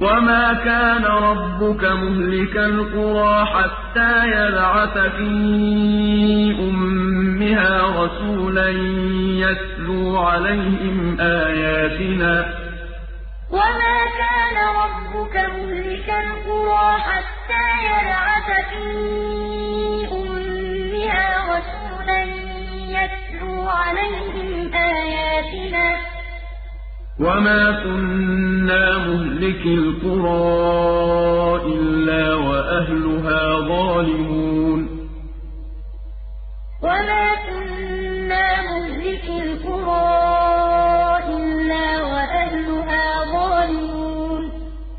وَمَا كَانَ رَبُّكَ مُهْلِكَ الْقُرَىٰ حَتَّىٰ يَبْعَثَ فِي أُمِّهَا رَسُولًا يَتْلُو عَلَيْهِمْ آيَاتِنَا ۚ وَمَا كَانَ رَبُّكَ مُهْلِكَ الْقُرَىٰ حَتَّىٰ يَبْعَثَ فِي أُمِّهَا رَسُولًا يَتْلُو عَلَيْهِمْ آيَاتِنَا ۚ وَمَا كُنَّا مُهْلِكِي الْقُرَىٰ إِلَّا وَأَهْلُهَا ظَالِمُونَ. وَمَا كُنَّا مُهْلِكِي الْقُرَىٰ